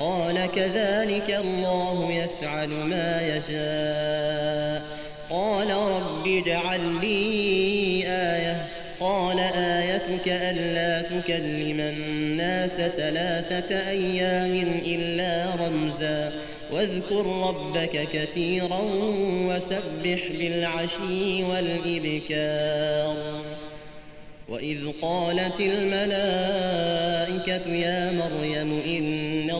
قال كذلك الله يفعل ما يشاء. قال رب اجعل لي آية. قال آيتك ألا تكلم الناس ثلاثة أيام إلا رمزا. واذكر ربك كثيرا وسبح بالعشي والإبكار. وإذ قالت الملائكة يا مريم إن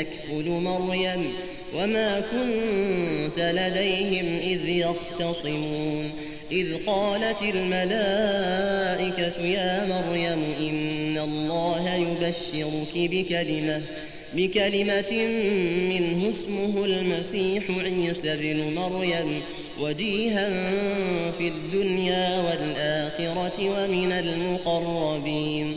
يكفل مريم وما كنت لديهم إذ يختصمون. إذ قالت الملائكة يا مريم إن الله يبشرك بكلمة بكلمة منه اسمه المسيح عيسى بن مريم وجيها في الدنيا والآخرة ومن المقربين.